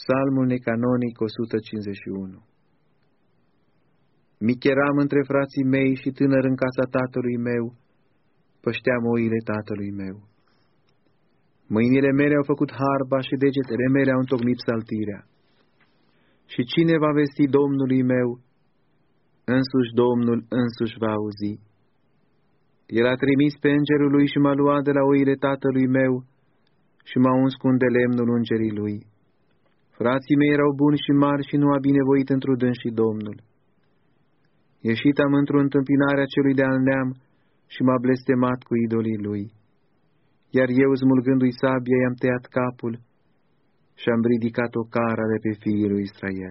Psalmul necanonic 151 Mic eram între frații mei și tânăr în casa tatălui meu, pășteam oile tatălui meu. Mâinile mele au făcut harba și degetele mele au întocmit saltirea. Și cine va vesti Domnului meu? Însuși Domnul însuși va auzi. El a trimis pe îngerul lui și m-a luat de la oile tatălui meu și m-a uns cu un de lemnul îngerii lui. Frații mei erau buni și mari și nu a binevoit într-o și Domnul. Ieșit am într-o întâmpinare a celui de-al neam și m-a blestemat cu idolii lui. Iar eu, smulgându-i sabia, i-am tăiat capul și am ridicat o cara de pe fiii lui Israel.